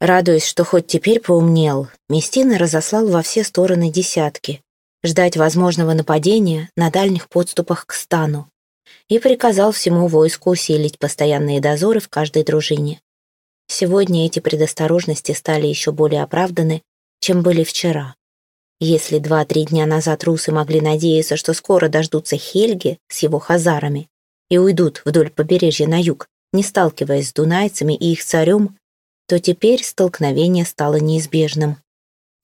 Радуясь, что хоть теперь поумнел, Местина разослал во все стороны десятки, ждать возможного нападения на дальних подступах к стану, и приказал всему войску усилить постоянные дозоры в каждой дружине. Сегодня эти предосторожности стали еще более оправданы, чем были вчера. Если два-три дня назад русы могли надеяться, что скоро дождутся Хельги с его хазарами и уйдут вдоль побережья на юг, не сталкиваясь с дунайцами и их царем, то теперь столкновение стало неизбежным.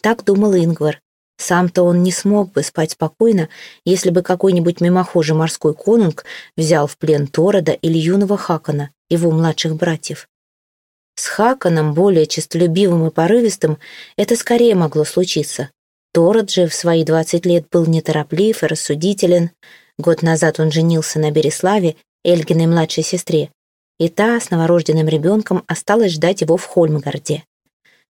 Так думал Ингвар. Сам-то он не смог бы спать спокойно, если бы какой-нибудь мимохожий морской конунг взял в плен Торода или юного Хакана, его младших братьев. С Хаканом, более честолюбивым и порывистым, это скорее могло случиться. Тород же в свои двадцать лет был нетороплив и рассудителен. Год назад он женился на Береславе, Эльгиной младшей сестре, и та с новорожденным ребенком осталась ждать его в Хольмгарде.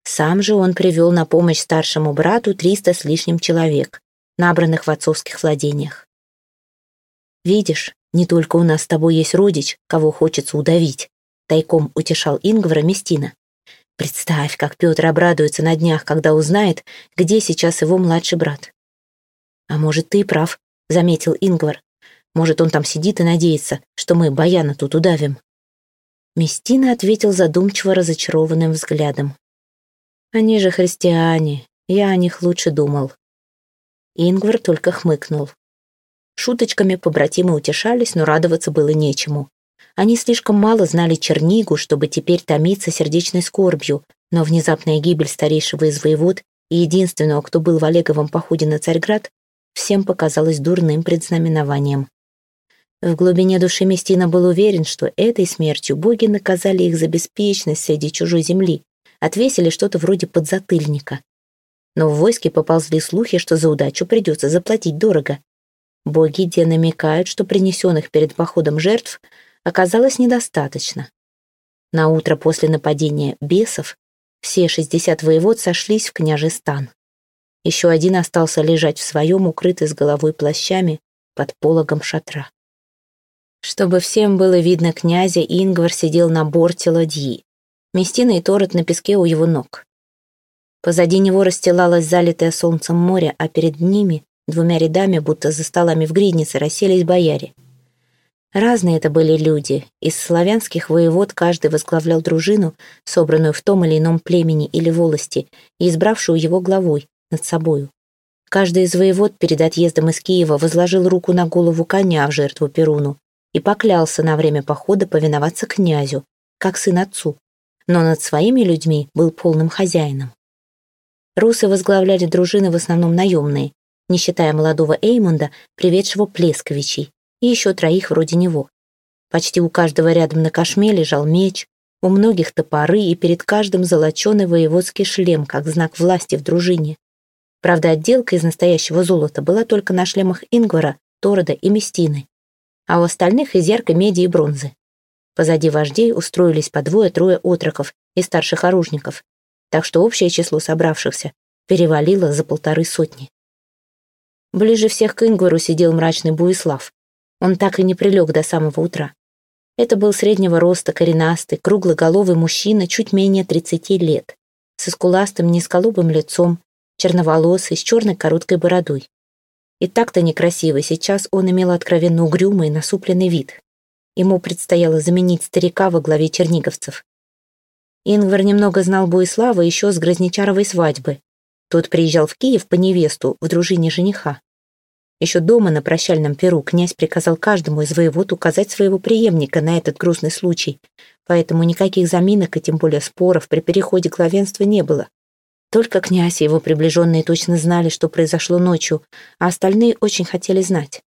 Сам же он привел на помощь старшему брату триста с лишним человек, набранных в отцовских владениях. «Видишь, не только у нас с тобой есть родич, кого хочется удавить», тайком утешал Ингвара Местина. «Представь, как Петр обрадуется на днях, когда узнает, где сейчас его младший брат». «А может, ты прав», — заметил Ингвар. «Может, он там сидит и надеется, что мы Баяна тут удавим». Местина ответил задумчиво разочарованным взглядом. «Они же христиане, я о них лучше думал». Ингвар только хмыкнул. Шуточками побратимы утешались, но радоваться было нечему. Они слишком мало знали Чернигу, чтобы теперь томиться сердечной скорбью, но внезапная гибель старейшего из воевод и единственного, кто был в Олеговом походе на Царьград, всем показалась дурным предзнаменованием. В глубине души Местина был уверен, что этой смертью боги наказали их за беспечность среди чужой земли, отвесили что-то вроде подзатыльника. Но в войске поползли слухи, что за удачу придется заплатить дорого. Боги где намекают, что принесенных перед походом жертв оказалось недостаточно. На утро после нападения бесов все шестьдесят воевод сошлись в княжий стан. Еще один остался лежать в своем, укрытый с головой плащами, под пологом шатра. Чтобы всем было видно князя, Ингвар сидел на борте ладьи. Местина и Торет на песке у его ног. Позади него расстилалось залитое солнцем море, а перед ними, двумя рядами, будто за столами в гриднице, расселись бояре. Разные это были люди. Из славянских воевод каждый возглавлял дружину, собранную в том или ином племени или волости, и избравшую его главой, над собою. Каждый из воевод перед отъездом из Киева возложил руку на голову коня в жертву Перуну, и поклялся на время похода повиноваться князю, как сын отцу, но над своими людьми был полным хозяином. Русы возглавляли дружины в основном наемные, не считая молодого Эймунда, приведшего Плесковичей, и еще троих вроде него. Почти у каждого рядом на кошме лежал меч, у многих топоры и перед каждым золоченый воеводский шлем, как знак власти в дружине. Правда, отделка из настоящего золота была только на шлемах Ингвара, Торода и Местины а у остальных из яркой меди и бронзы. Позади вождей устроились по двое-трое отроков и старших оружников, так что общее число собравшихся перевалило за полторы сотни. Ближе всех к Ингвару сидел мрачный Буислав. Он так и не прилег до самого утра. Это был среднего роста, коренастый, круглоголовый мужчина чуть менее 30 лет, со скуластым, низколобым лицом, черноволосый, с черной короткой бородой. И так-то некрасиво, сейчас он имел откровенно угрюмый и насупленный вид. Ему предстояло заменить старика во главе черниговцев. Ингвар немного знал Буислава еще с Грозничаровой свадьбы. Тот приезжал в Киев по невесту в дружине жениха. Еще дома на прощальном перу князь приказал каждому из воевод указать своего преемника на этот грустный случай, поэтому никаких заминок и тем более споров при переходе главенства не было. Только князь и его приближенные точно знали, что произошло ночью, а остальные очень хотели знать.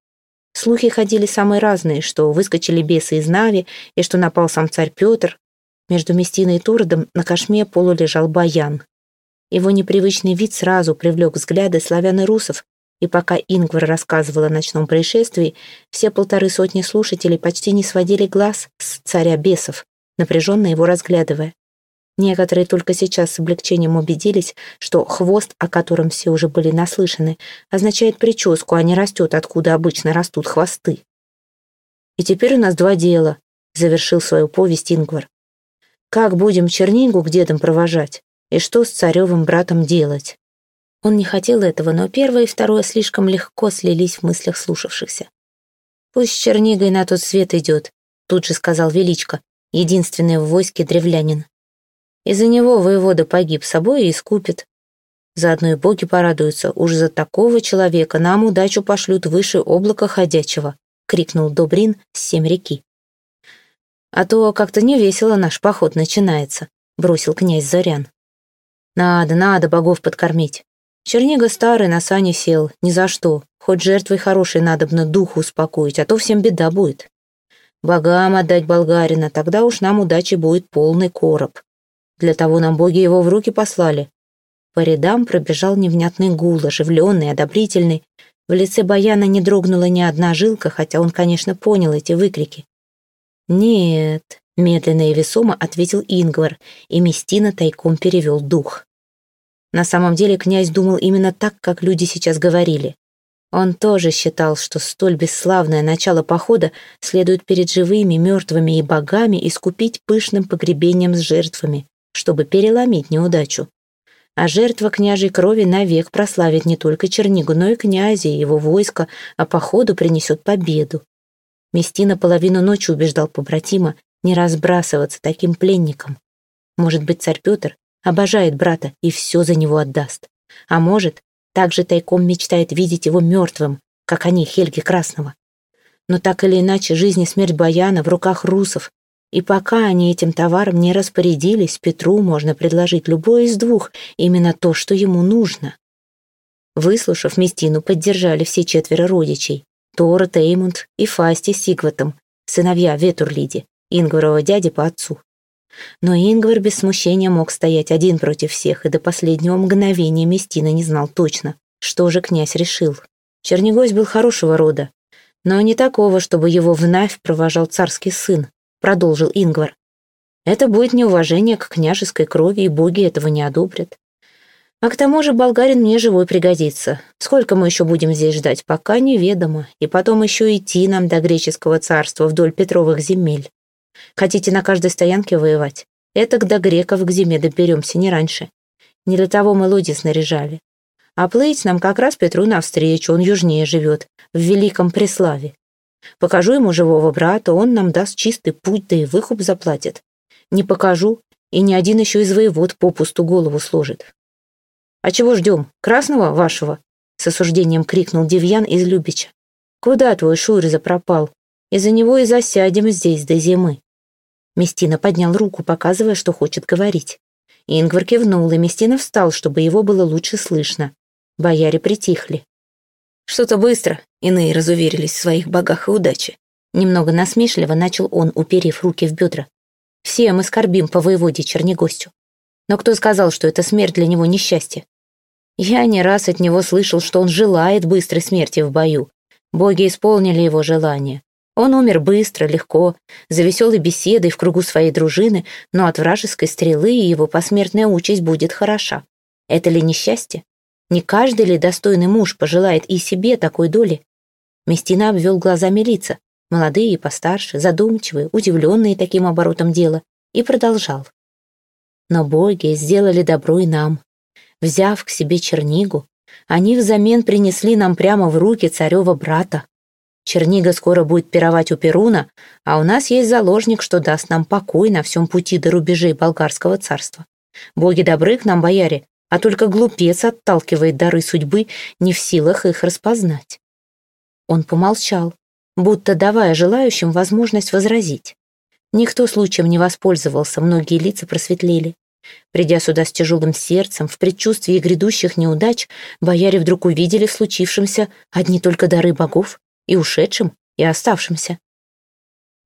Слухи ходили самые разные, что выскочили бесы из Нави и что напал сам царь Петр. Между Местиной и Туродом на кошме полу лежал Баян. Его непривычный вид сразу привлек взгляды славян и русов, и пока Ингвар рассказывал о ночном происшествии, все полторы сотни слушателей почти не сводили глаз с царя бесов, напряженно его разглядывая. Некоторые только сейчас с облегчением убедились, что хвост, о котором все уже были наслышаны, означает прическу, а не растет, откуда обычно растут хвосты. «И теперь у нас два дела», — завершил свою повесть Ингвар. Как будем Чернигу к дедам провожать? И что с царевым братом делать? Он не хотел этого, но первое и второе слишком легко слились в мыслях слушавшихся. «Пусть с Чернигой на тот свет идет», — тут же сказал Величко, единственный в войске древлянин. «Из-за него воевода погиб собой и искупит. Заодно и боги порадуются, уж за такого человека нам удачу пошлют выше облака ходячего», — крикнул Добрин с семь реки. «А то как-то невесело наш поход начинается», — бросил князь Зарян. «Надо, надо богов подкормить. Чернига старый на сане сел, ни за что. Хоть жертвой хорошей надобно духу успокоить, а то всем беда будет. Богам отдать болгарина, тогда уж нам удачи будет полный короб. Для того нам боги его в руки послали». По рядам пробежал невнятный гул, оживленный, одобрительный. В лице Баяна не дрогнула ни одна жилка, хотя он, конечно, понял эти выкрики. «Нет», — медленно и весомо ответил Ингвар, и Местина тайком перевел дух. На самом деле князь думал именно так, как люди сейчас говорили. Он тоже считал, что столь бесславное начало похода следует перед живыми, мертвыми и богами искупить пышным погребением с жертвами, чтобы переломить неудачу. А жертва княжей крови навек прославит не только Чернигу, но и князя и его войско, а походу принесет победу. Местина половину ночи убеждал побратима не разбрасываться таким пленником. Может быть, царь Петр обожает брата и все за него отдаст. А может, также тайком мечтает видеть его мертвым, как они, Хельги Красного. Но так или иначе, жизнь и смерть Баяна в руках русов, и пока они этим товаром не распорядились, Петру можно предложить любое из двух, именно то, что ему нужно. Выслушав Местину, поддержали все четверо родичей. Тора, Теймунд и Фасти с Сигватом, сыновья Ветурлиди, Ингварова дяди по отцу. Но Ингвар без смущения мог стоять один против всех, и до последнего мгновения Местина не знал точно, что же князь решил. Чернигось был хорошего рода, но не такого, чтобы его вновь провожал царский сын, продолжил Ингвар. Это будет неуважение к княжеской крови, и боги этого не одобрят. А к тому же болгарин мне живой пригодится. Сколько мы еще будем здесь ждать, пока неведомо. И потом еще идти нам до греческого царства вдоль Петровых земель. Хотите на каждой стоянке воевать? Это до греков к зиме доберемся, не раньше. Не для того мы лодьи снаряжали. А плыть нам как раз Петру навстречу, он южнее живет, в Великом Преславе. Покажу ему живого брата, он нам даст чистый путь, да и выкуп заплатит. Не покажу, и ни один еще из воевод попусту голову сложит. «А чего ждем? Красного вашего?» С осуждением крикнул Девьян из Любича. «Куда твой Шурза пропал? Из-за него и засядем здесь до зимы». Местина поднял руку, показывая, что хочет говорить. Ингвар кивнул, и Местина встал, чтобы его было лучше слышно. Бояре притихли. «Что-то быстро», — иные разуверились в своих богах и удаче. Немного насмешливо начал он, уперев руки в бедра. «Все мы скорбим по воеводе Чернегостю. Но кто сказал, что это смерть для него несчастье? Я не раз от него слышал, что он желает быстрой смерти в бою. Боги исполнили его желание. Он умер быстро, легко, за веселой беседой в кругу своей дружины, но от вражеской стрелы его посмертная участь будет хороша. Это ли несчастье? Не каждый ли достойный муж пожелает и себе такой доли? Местина обвел глазами лица, молодые и постарше, задумчивые, удивленные таким оборотом дела, и продолжал. Но боги сделали добро и нам, Взяв к себе Чернигу, они взамен принесли нам прямо в руки царева брата. Чернига скоро будет пировать у Перуна, а у нас есть заложник, что даст нам покой на всем пути до рубежей болгарского царства. Боги добры к нам, бояре, а только глупец отталкивает дары судьбы, не в силах их распознать. Он помолчал, будто давая желающим возможность возразить. Никто случаем не воспользовался, многие лица просветлели. Придя сюда с тяжелым сердцем, в предчувствии грядущих неудач, бояре вдруг увидели в случившемся одни только дары богов, и ушедшим, и оставшимся.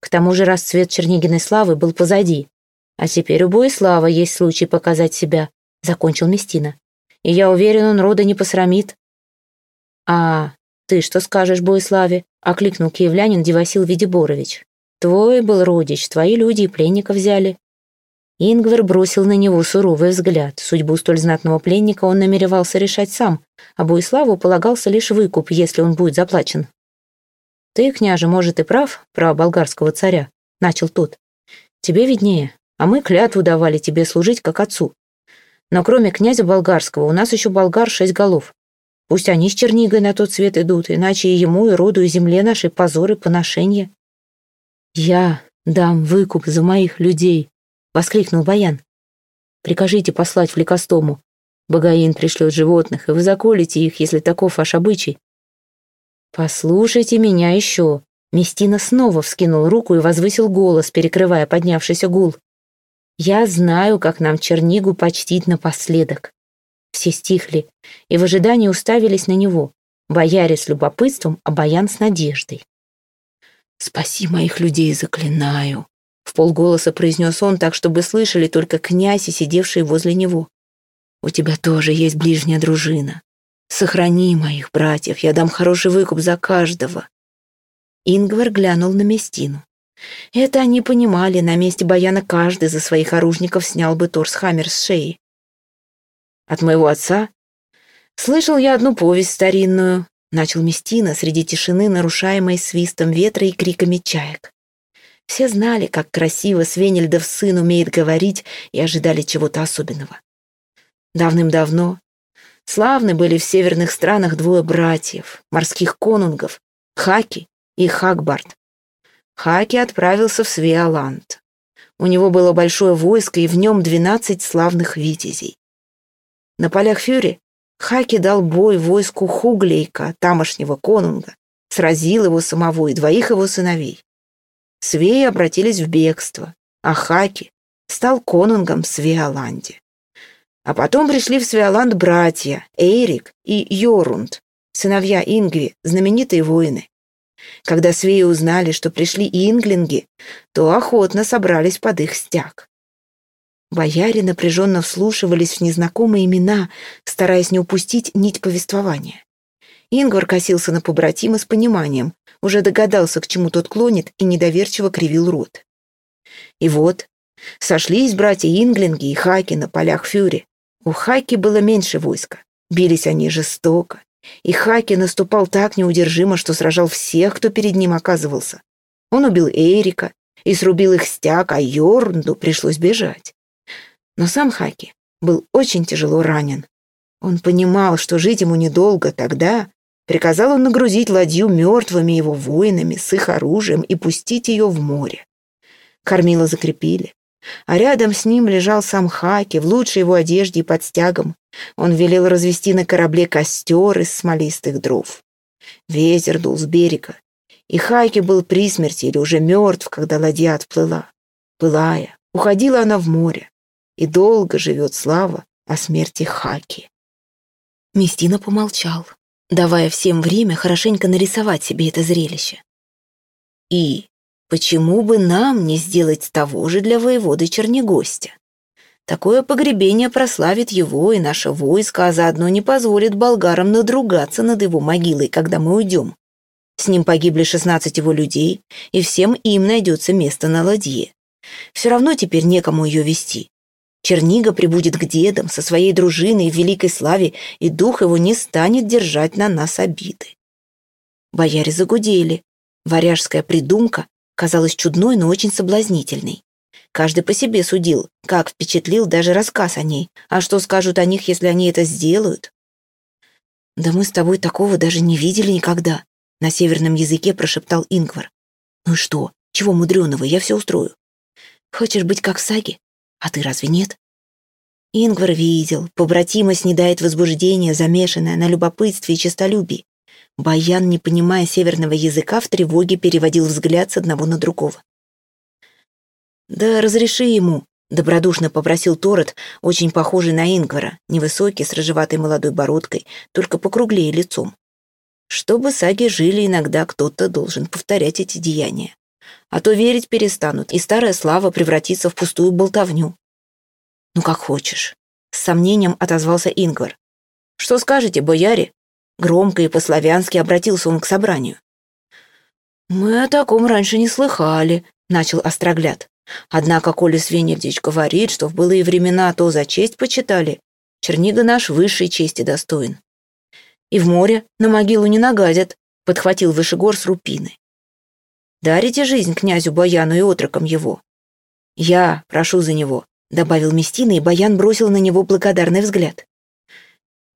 К тому же расцвет Чернигиной славы был позади. А теперь у Боислава есть случай показать себя, — закончил Местина. И я уверен, он рода не посрамит. А ты что скажешь, Боиславе? — окликнул киевлянин Девасил Видиборович. Твой был родич, твои люди и пленника взяли. Ингвар бросил на него суровый взгляд. Судьбу столь знатного пленника он намеревался решать сам, а Буиславу полагался лишь выкуп, если он будет заплачен. «Ты, княже, может, и прав про болгарского царя», — начал тот. «Тебе виднее. а мы клятву давали тебе служить как отцу. Но кроме князя болгарского у нас еще болгар шесть голов. Пусть они с Чернигой на тот свет идут, иначе и ему, и роду, и земле нашей позоры, поношения. Я дам выкуп за моих людей, — воскликнул Баян. Прикажите послать в Ликостому. Багаин пришлет животных, и вы заколите их, если таков ваш обычай. Послушайте меня еще. Местина снова вскинул руку и возвысил голос, перекрывая поднявшийся гул. Я знаю, как нам Чернигу почтить напоследок. Все стихли и в ожидании уставились на него. Бояре с любопытством, а Баян с надеждой. «Спаси моих людей, заклинаю», — в полголоса произнес он так, чтобы слышали только князь и сидевшие возле него. «У тебя тоже есть ближняя дружина. Сохрани моих братьев, я дам хороший выкуп за каждого». Ингвар глянул на Местину. Это они понимали, на месте Баяна каждый за своих оружников снял бы Торсхаммер с шеи. От моего отца слышал я одну повесть старинную, начал Местина среди тишины, нарушаемой свистом ветра и криками чаек. Все знали, как красиво Свенельдов сын умеет говорить, и ожидали чего-то особенного. Давным-давно славны были в северных странах двое братьев, морских конунгов, Хаки и Хакбард. Хаки отправился в Свеоланд. У него было большое войско, и в нем двенадцать славных витязей. На полях Фюри Хаки дал бой войску Хуглейка, тамошнего конунга, сразил его самого и двоих его сыновей. Свеи обратились в бегство, а Хаки стал конунгом в Свеоланде. А потом пришли в Свеоланд братья Эйрик и Йорунд, сыновья Ингви, знаменитые воины. Когда свеи узнали, что пришли инглинги, то охотно собрались под их стяг. Бояре напряженно вслушивались в незнакомые имена, стараясь не упустить нить повествования. Ингвар косился на побратима с пониманием, уже догадался, к чему тот клонит, и недоверчиво кривил рот. И вот, сошлись братья Инглинги и Хаки на полях Фюри. У Хаки было меньше войска, бились они жестоко, и Хаки наступал так неудержимо, что сражал всех, кто перед ним оказывался. Он убил Эрика и срубил их стяг, а Йорнду пришлось бежать. Но сам Хаки был очень тяжело ранен. Он понимал, что жить ему недолго, тогда приказал он нагрузить ладью мертвыми его воинами с их оружием и пустить ее в море. Кормила закрепили, а рядом с ним лежал сам Хаки в лучшей его одежде и под стягом. Он велел развести на корабле костер из смолистых дров. Ветер дул с берега, и Хаки был при смерти или уже мертв, когда ладья отплыла. Пылая, уходила она в море и долго живет слава о смерти Хаки. Местина помолчал, давая всем время хорошенько нарисовать себе это зрелище. И почему бы нам не сделать того же для воеводы Чернегостя? Такое погребение прославит его и наше войско, а заодно не позволит болгарам надругаться над его могилой, когда мы уйдем. С ним погибли шестнадцать его людей, и всем им найдется место на ладье. Все равно теперь некому ее вести. Чернига прибудет к дедам со своей дружиной в великой славе, и дух его не станет держать на нас обиды. Бояре загудели. Варяжская придумка казалась чудной, но очень соблазнительной. Каждый по себе судил, как впечатлил даже рассказ о ней. А что скажут о них, если они это сделают? «Да мы с тобой такого даже не видели никогда», — на северном языке прошептал Ингвар. «Ну и что? Чего мудреного? Я все устрою. Хочешь быть как в саге? А ты разве нет? Ингвар видел, побратима снедает возбуждение, замешанное на любопытстве и честолюбии. Баян, не понимая северного языка, в тревоге переводил взгляд с одного на другого. «Да разреши ему», — добродушно попросил Торет, очень похожий на Ингвара, невысокий, с рыжеватой молодой бородкой, только покруглее лицом. Чтобы саги жили, иногда кто-то должен повторять эти деяния а то верить перестанут, и старая слава превратится в пустую болтовню. Ну, как хочешь. С сомнением отозвался Ингвар. Что скажете, бояре? Громко и по-славянски обратился он к собранию. «Мы о таком раньше не слыхали», — начал Острогляд. «Однако, коли Свенельдич говорит, что в былые времена то за честь почитали, Чернига наш высшей чести достоин. И в море на могилу не нагадят», — подхватил Вышегор с рупины. Дарите жизнь князю Баяну и отрокам его. «Я прошу за него», — добавил Местина, и Баян бросил на него благодарный взгляд.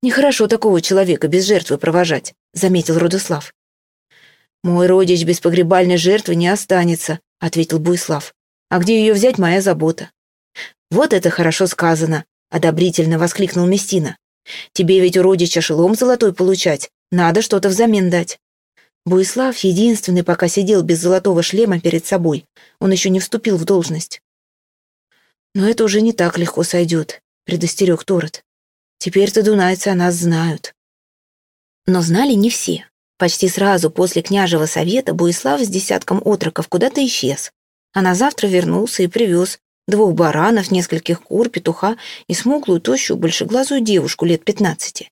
«Нехорошо такого человека без жертвы провожать», — заметил Родослав. «Мой родич без погребальной жертвы не останется», — ответил Буйслав. «А где ее взять, моя забота». «Вот это хорошо сказано», — одобрительно воскликнул Местина. «Тебе ведь у родича шелом золотой получать, надо что-то взамен дать». Буислав единственный пока сидел без золотого шлема перед собой, он еще не вступил в должность. «Но это уже не так легко сойдет», — предостерег Торет. «Теперь-то дунайцы о нас знают». Но знали не все. Почти сразу после княжего совета Буислав с десятком отроков куда-то исчез. А на завтра вернулся и привез двух баранов, нескольких кур, петуха и смуглую, тощую, большеглазую девушку лет пятнадцати.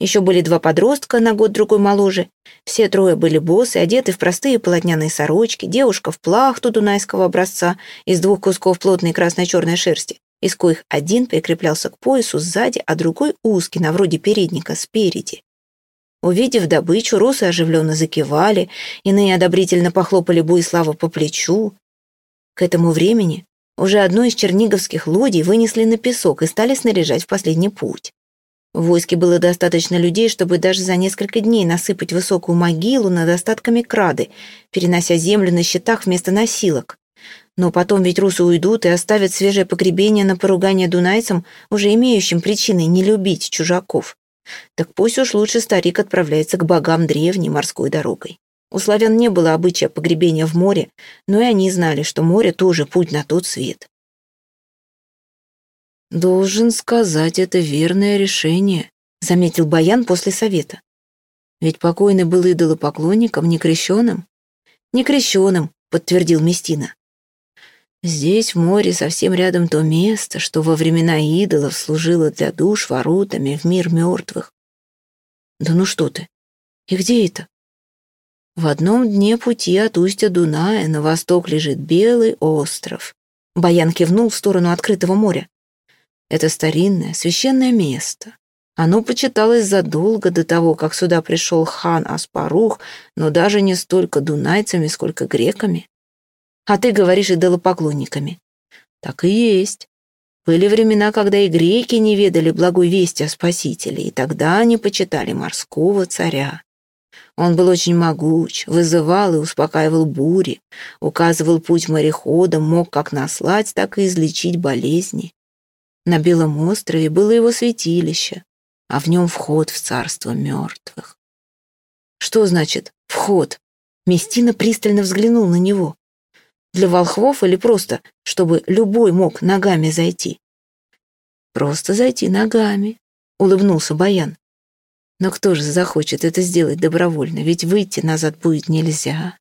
Еще были два подростка, на год-другой моложе. Все трое были боссы, одеты в простые полотняные сорочки, девушка в плахту дунайского образца из двух кусков плотной красно-черной шерсти, из коих один прикреплялся к поясу сзади, а другой узкий, на вроде передника, спереди. Увидев добычу, русы оживленно закивали, иные одобрительно похлопали Буислава по плечу. К этому времени уже одну из черниговских лодий вынесли на песок и стали снаряжать в последний путь. В войске было достаточно людей, чтобы даже за несколько дней насыпать высокую могилу над остатками крады, перенося землю на щитах вместо носилок. Но потом ведь русы уйдут и оставят свежее погребение на поругание дунайцам, уже имеющим причины не любить чужаков. Так пусть уж лучше старик отправляется к богам древней морской дорогой. У славян не было обычая погребения в море, но и они знали, что море тоже путь на тот свет. «Должен сказать, это верное решение», — заметил Баян после совета. «Ведь покойный был идолопоклонником, некрещенным?» «Некрещенным», — подтвердил Местина. «Здесь, в море, совсем рядом то место, что во времена идолов служило для душ воротами в мир мертвых». «Да ну что ты! И где это?» В одном дне пути от устья Дуная на восток лежит Белый остров. Баян кивнул в сторону открытого моря. Это старинное, священное место. Оно почиталось задолго до того, как сюда пришел хан Аспарух, но даже не столько дунайцами, сколько греками. А ты говоришь идолопоклонниками. Так и есть. Были времена, когда и греки не ведали благой вести о Спасителе, и тогда они почитали морского царя. Он был очень могуч, вызывал и успокаивал бури, указывал путь мореходам, мог как наслать, так и излечить болезни. На Белом острове было его святилище, а в нем вход в царство мертвых. Что значит «вход»? Местина пристально взглянул на него. Для волхвов или просто, чтобы любой мог ногами зайти? Просто зайти ногами, улыбнулся Баян. Но кто же захочет это сделать добровольно, ведь выйти назад будет нельзя.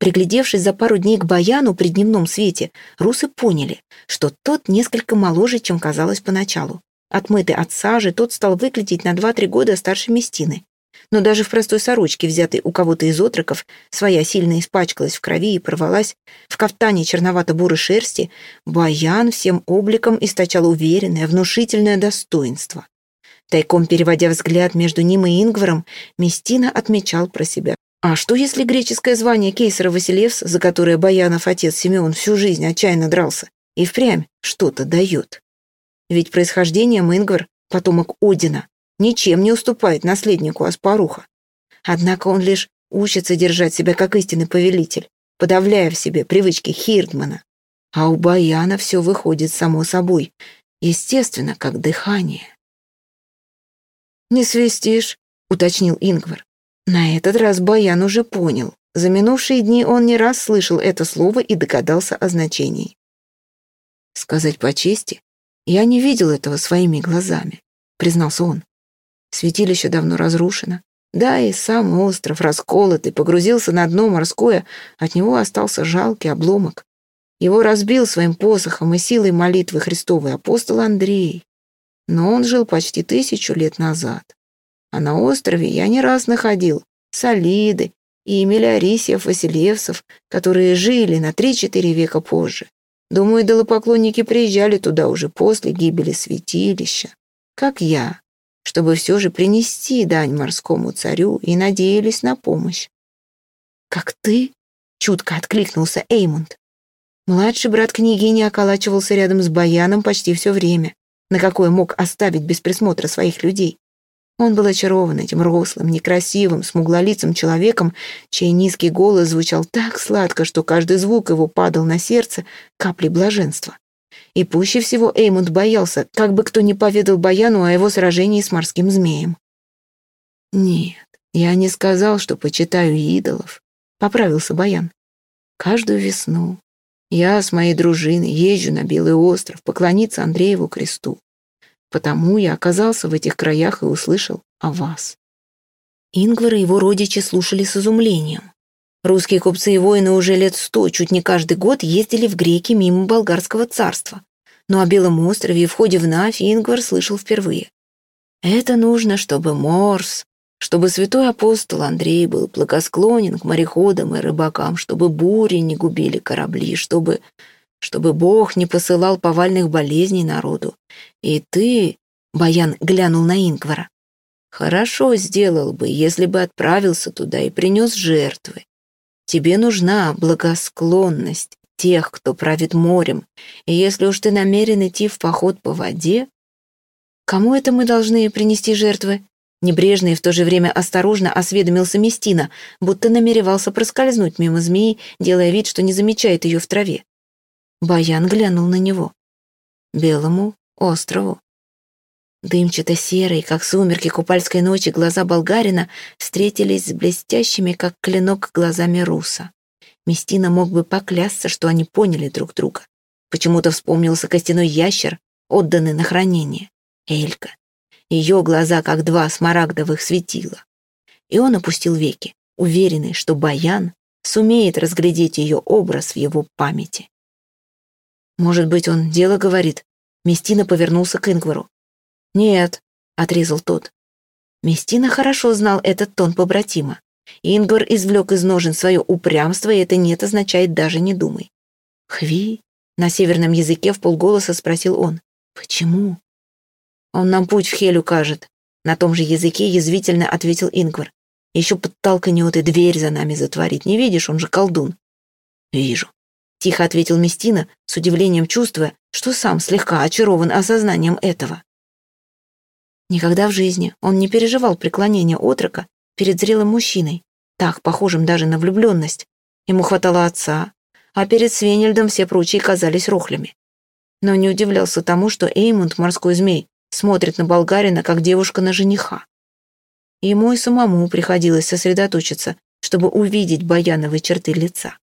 Приглядевшись за пару дней к Баяну при дневном свете, русы поняли, что тот несколько моложе, чем казалось поначалу. Отмытый от сажи, тот стал выглядеть на 2-3 года старше Местины. Но даже в простой сорочке, взятой у кого-то из отроков, своя сильно испачкалась в крови и порвалась, в кафтане черновато-бурой шерсти, Баян всем обликом источал уверенное, внушительное достоинство. Тайком переводя взгляд между ним и Ингваром, Местина отмечал про себя, а что, если греческое звание кейсера Василевс, за которое Баянов отец Симеон всю жизнь отчаянно дрался, и впрямь что-то дает? Ведь происхождение Ингвар, потомок Одина, ничем не уступает наследнику Аспаруха. Однако он лишь учится держать себя как истинный повелитель, подавляя в себе привычки Хирдмана. А у Баяна все выходит само собой, естественно, как дыхание. «Не свистишь», — уточнил Ингвар. На этот раз Баян уже понял. За минувшие дни он не раз слышал это слово и догадался о значении. «Сказать по чести, я не видел этого своими глазами», — признался он. Святилище давно разрушено. Да, и сам остров расколот и погрузился на дно морское, от него остался жалкий обломок. Его разбил своим посохом и силой молитвы Христовой апостол Андрей. Но он жил почти тысячу лет назад. А на острове я не раз находил солиды и миллиарисьев Василевсов, которые жили на 3-4 века позже. Думаю, идолопоклонники приезжали туда уже после гибели святилища, как я, чтобы все же принести дань морскому царю и надеялись на помощь. «Как ты?» — чутко откликнулся Эймунд. Младший брат княгини околачивался рядом с Баяном почти все время, на какое мог оставить без присмотра своих людей. Он был очарован этим рослым, некрасивым, смуглолицым человеком, чей низкий голос звучал так сладко, что каждый звук его падал на сердце каплей блаженства. И пуще всего Эймунд боялся, как бы кто ни поведал Баяну о его сражении с морским змеем. «Нет, я не сказал, что почитаю идолов», — поправился Баян. «Каждую весну я с моей дружиной езжу на Белый остров поклониться Андрееву кресту. Потому я оказался в этих краях и услышал о вас». Ингвар и его родичи слушали с изумлением. Русские купцы и воины уже лет сто, чуть не каждый год, ездили в греки мимо болгарского царства. Но о Белом острове и входе в Навь Ингвар слышал впервые. Это нужно, чтобы Морс, чтобы святой апостол Андрей был благосклонен к мореходам и рыбакам, чтобы бури не губили корабли, чтобы чтобы Бог не посылал повальных болезней народу. И ты, — Баян глянул на Ингвара, — хорошо сделал бы, если бы отправился туда и принес жертвы. Тебе нужна благосклонность тех, кто правит морем, и если уж ты намерен идти в поход по воде, кому это мы должны принести жертвы? Небрежно и в то же время осторожно осведомился Местина, будто намеревался проскользнуть мимо змеи, делая вид, что не замечает ее в траве. Баян глянул на него. Белому острову. Дымчато-серые, как сумерки купальской ночи, глаза болгарина встретились с блестящими, как клинок, глазами руса. Местина мог бы поклясться, что они поняли друг друга. Почему-то вспомнился костяной ящер, отданный на хранение. Элька. Ее глаза, как два смарагдовых, светила. И он опустил веки, уверенный, что Баян сумеет разглядеть ее образ в его памяти. Может быть, он дело говорит. Местина повернулся к Ингвару. «Нет», — отрезал тот. Местина хорошо знал этот тон побратима. Ингвар извлек из ножен свое упрямство, и это «нет» означает «даже не думай». «Хви?» — на северном языке в полголоса спросил он. «Почему?» «Он нам путь в Хель укажет», — на том же языке язвительно ответил Ингвар. «Еще подтолкнет и дверь за нами затворит. Не видишь, он же колдун». «Вижу», Тихо ответил Местина, с удивлением чувствуя, что сам слегка очарован осознанием этого. Никогда в жизни он не переживал преклонения отрока перед зрелым мужчиной, так похожим даже на влюбленность. Ему хватало отца, а перед Свенельдом все прочие казались рохлями. Но не удивлялся тому, что Эймунд, морской змей, смотрит на болгарина, как девушка на жениха. Ему и самому приходилось сосредоточиться, чтобы увидеть баяновые черты лица.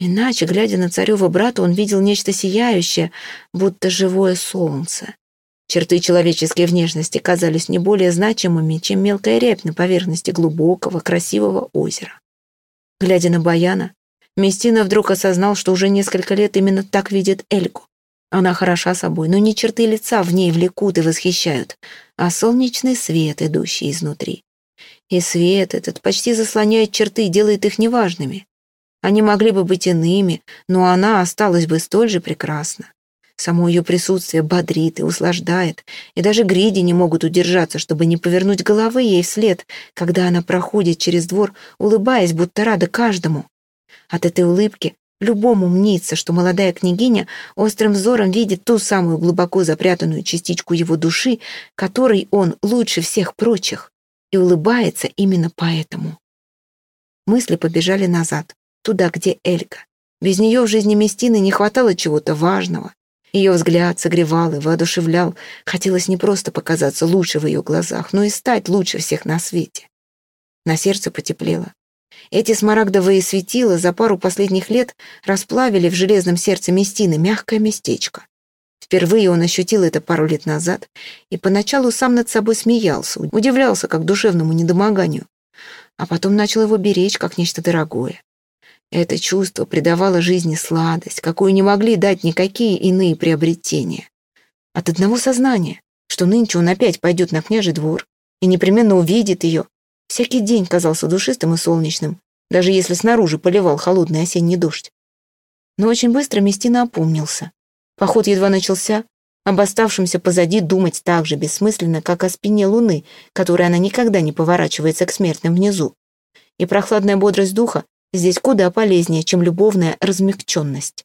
Иначе, глядя на царева брата, он видел нечто сияющее, будто живое солнце. Черты человеческой внешности казались не более значимыми, чем мелкая рябь на поверхности глубокого, красивого озера. Глядя на Баяна, Местина вдруг осознал, что уже несколько лет именно так видит Эльку. Она хороша собой, но не черты лица в ней влекут и восхищают, а солнечный свет, идущий изнутри. И свет этот почти заслоняет черты, делает их неважными. Они могли бы быть иными, но она осталась бы столь же прекрасна. Само ее присутствие бодрит и услаждает, и даже гриди не могут удержаться, чтобы не повернуть головы ей вслед, когда она проходит через двор, улыбаясь, будто рада каждому. От этой улыбки любому мнится, что молодая княгиня острым взором видит ту самую глубоко запрятанную частичку его души, которой он лучше всех прочих, и улыбается именно поэтому. Мысли побежали назад туда, где Элька. Без нее в жизни Местины не хватало чего-то важного. Ее взгляд согревал и воодушевлял. Хотелось не просто показаться лучше в ее глазах, но и стать лучше всех на свете. На сердце потеплело. Эти смарагдовые светила за пару последних лет расплавили в железном сердце Местины мягкое местечко. Впервые он ощутил это пару лет назад и поначалу сам над собой смеялся, удивлялся как душевному недомоганию, а потом начал его беречь как нечто дорогое. Это чувство придавало жизни сладость, какую не могли дать никакие иные приобретения. От одного сознания, что нынче он опять пойдет на княжий двор и непременно увидит ее, всякий день казался душистым и солнечным, даже если снаружи поливал холодный осенний дождь. Но очень быстро Местина опомнился. Поход едва начался, об оставшемся позади думать так же бессмысленно, как о спине луны, которой она никогда не поворачивается к смертным внизу. И прохладная бодрость духа Здесь куда полезнее, чем любовная размягченность.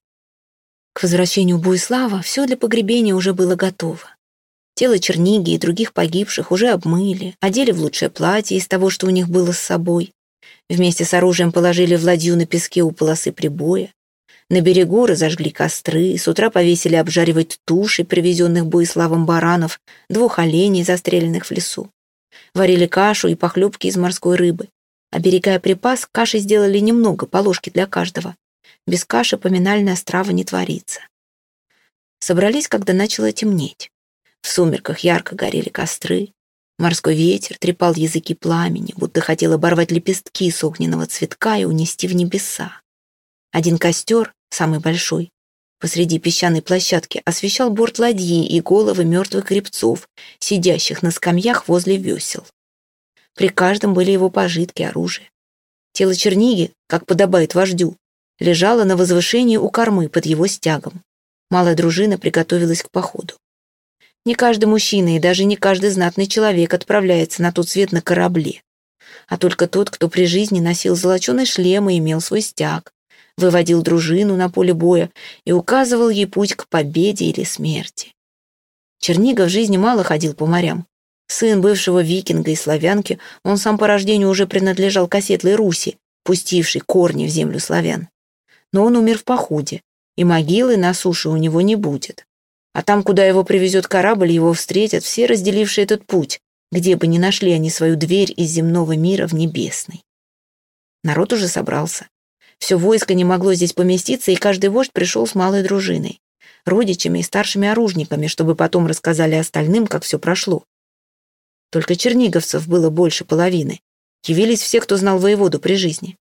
К возвращению Буислава все для погребения уже было готово. Тело Черниги и других погибших уже обмыли, одели в лучшее платье из того, что у них было с собой. Вместе с оружием положили в на песке у полосы прибоя. На берегу разожгли костры, с утра повесили обжаривать туши, привезенных Буиславом баранов, двух оленей, застреленных в лесу. Варили кашу и похлебки из морской рыбы. Оберегая припас, каши сделали немного, по ложке для каждого. Без каши поминальная страва не творится. Собрались, когда начало темнеть. В сумерках ярко горели костры. Морской ветер трепал языки пламени, будто хотел оборвать лепестки с огненного цветка и унести в небеса. Один костер, самый большой, посреди песчаной площадки освещал борт ладьи и головы мертвых гребцов, сидящих на скамьях возле весел. При каждом были его пожитки, оружие. Тело Черниги, как подобает вождю, лежала на возвышении у кормы под его стягом. Малая дружина приготовилась к походу. Не каждый мужчина и даже не каждый знатный человек отправляется на тот свет на корабле, а только тот, кто при жизни носил золоченый шлем и имел свой стяг, выводил дружину на поле боя и указывал ей путь к победе или смерти. Чернига в жизни мало ходил по морям. Сын бывшего викинга и славянки, он сам по рождению уже принадлежал к оседлой Руси, пустившей корни в землю славян но он умер в походе, и могилы на суше у него не будет. А там, куда его привезет корабль, его встретят все, разделившие этот путь, где бы ни нашли они свою дверь из земного мира в небесный. Народ уже собрался. Все войско не могло здесь поместиться, и каждый вождь пришел с малой дружиной, родичами и старшими оружниками, чтобы потом рассказали остальным, как все прошло. Только черниговцев было больше половины. Явились все, кто знал воеводу при жизни.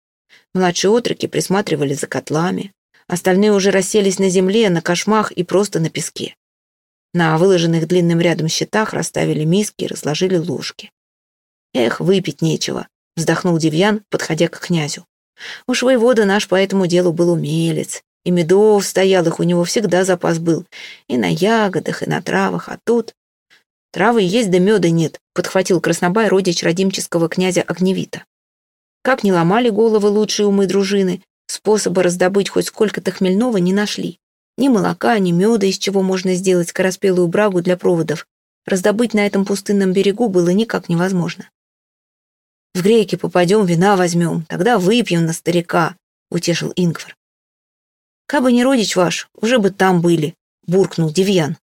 Младшие отроки присматривали за котлами. Остальные уже расселись на земле, на кошмах и просто на песке. На выложенных длинным рядом щитах расставили миски и разложили ложки. «Эх, выпить нечего», — вздохнул Девьян, подходя к князю. «Уж воевода наш по этому делу был умелец, и медов стоялых у него всегда запас был, и на ягодах, и на травах, а тут...» «Травы есть, да меда нет», — подхватил Краснобай родич родимческого князя Огневита. Как ни ломали головы лучшие умы дружины, способа раздобыть хоть сколько-то хмельного не нашли. Ни молока, ни меда, из чего можно сделать скороспелую брагу для проводов. Раздобыть на этом пустынном берегу было никак невозможно. «В греки попадем, вина возьмем, тогда выпьем на старика», — утешил Ингвар. «Кабы не родич ваш, уже бы там были», — буркнул Девьян.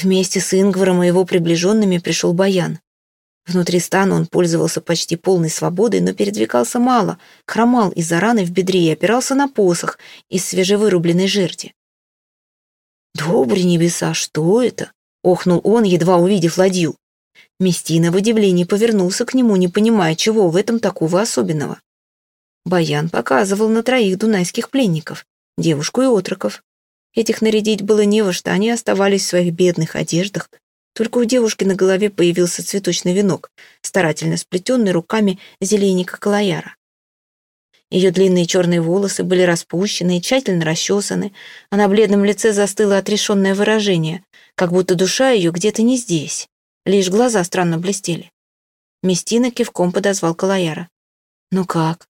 Вместе с Ингваром и его приближенными пришел Баян. Внутри стана он пользовался почти полной свободой, но передвигался мало, хромал из-за раны в бедре и опирался на посох из свежевырубленной жерди. «Добрые небеса, что это?» — охнул он, едва увидев ладью. Местина в удивлении повернулся к нему, не понимая, чего в этом такого особенного. Баян показывал на троих дунайских пленников, девушку и отроков. Этих нарядить было не во что, они оставались в своих бедных одеждах, только у девушки на голове появился цветочный венок, старательно сплетенный руками зеленника Калаяра. Ее длинные черные волосы были распущены и тщательно расчесаны, а на бледном лице застыло отрешенное выражение, как будто душа ее где-то не здесь. Лишь глаза странно блестели. Местина кивком подозвал Калаяра. «Ну как?»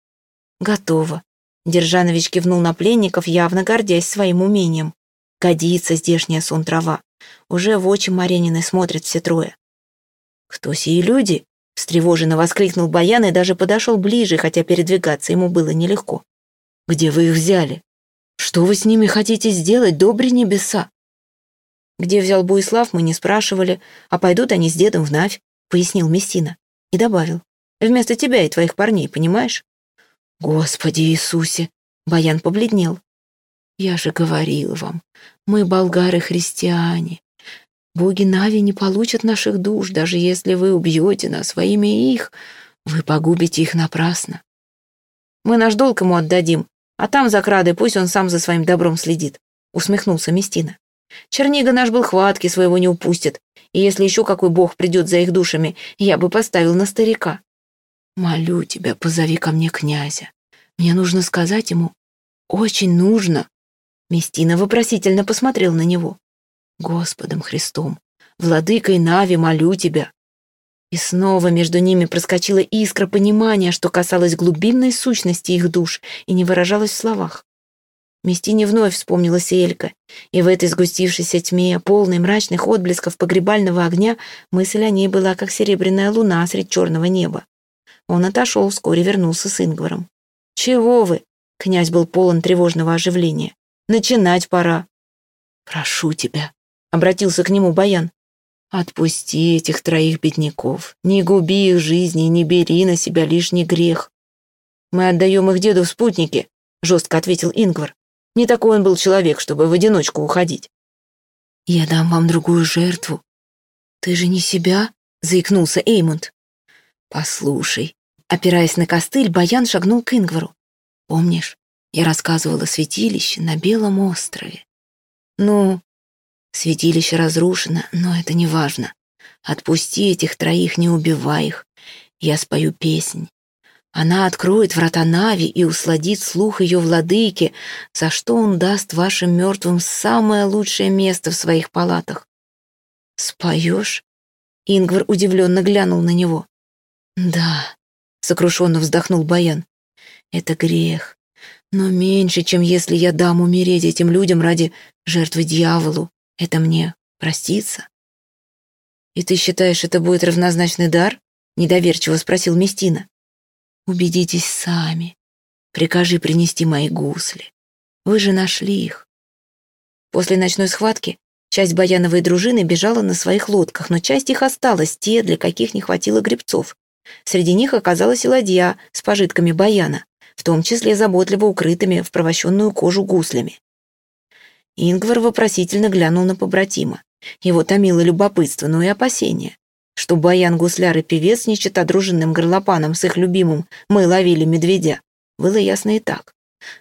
«Готово». Держанович кивнул на пленников, явно гордясь своим умением. «Годится здешняя сон трава. Уже в очи Маренины смотрят все трое. «Кто сии люди?» — встревоженно воскликнул Баян и даже подошел ближе, хотя передвигаться ему было нелегко. «Где вы их взяли? Что вы с ними хотите сделать, добрые небеса?» «Где взял Буислав, мы не спрашивали, а пойдут они с дедом в Навь», — пояснил Местина. И добавил. «Вместо тебя и твоих парней, понимаешь?» «Господи Иисусе!» Баян побледнел. Я же говорил вам, мы болгары-христиане. Боги Нави не получат наших душ, даже если вы убьете нас во имя их, вы погубите их напрасно. Мы наш долг ему отдадим, а там за крадой пусть он сам за своим добром следит, усмехнулся Местина. Чернига наш был хватки, своего не упустит, и если еще какой бог придет за их душами, я бы поставил на старика. Молю тебя, позови ко мне князя. Мне нужно сказать ему, очень нужно, Местина вопросительно посмотрел на него. «Господом Христом, владыкой Нави, молю тебя!» И снова между ними проскочила искра понимания, что касалось глубинной сущности их душ и не выражалась в словах. Местине вновь вспомнилась Элька, и в этой сгустившейся тьме, полной мрачных отблесков погребального огня, мысль о ней была как серебряная луна средь черного неба. Он отошел, вскоре вернулся с Ингваром. «Чего вы?» — князь был полон тревожного оживления. «Начинать пора». «Прошу тебя», — обратился к нему Баян. «Отпусти этих троих бедняков, не губи их жизни и не бери на себя лишний грех». «Мы отдаем их деду в спутники», — жестко ответил Ингвар. Не такой он был человек, чтобы в одиночку уходить. «Я дам вам другую жертву». «Ты же не себя?» — заикнулся Эймунд. «Послушай». Опираясь на костыль, Баян шагнул к Ингвару. «Помнишь, я рассказывала святилище на Белом острове?» «Ну, святилище разрушено, но это не важно. Отпусти этих троих, не убивай их. Я спою песнь. Она откроет врата Нави и усладит слух ее владыки, за что он даст вашим мертвым самое лучшее место в своих палатах. «Споешь?» Ингвар удивленно глянул на него. «Да», — сокрушенно вздохнул Баян, — «это грех, но меньше, чем если я дам умереть этим людям ради жертвы дьяволу. Это мне проститься». «И ты считаешь, это будет равнозначный дар?» — недоверчиво спросил Местина. Убедитесь сами. Прикажи принести мои гусли. Вы же нашли их. После ночной схватки часть Баяновой дружины бежала на своих лодках, но часть их осталась, те, для каких не хватило гребцов. Среди них оказалась и ладья с пожитками Баяна, в том числе заботливо укрытыми в провощенную кожу гуслями. Ингвар вопросительно глянул на побратима. Его томило любопытство, но и опасение что Баян Гусляр и певец, не чита дружинным горлопаном с их любимым «Мы ловили медведя», было ясно и так.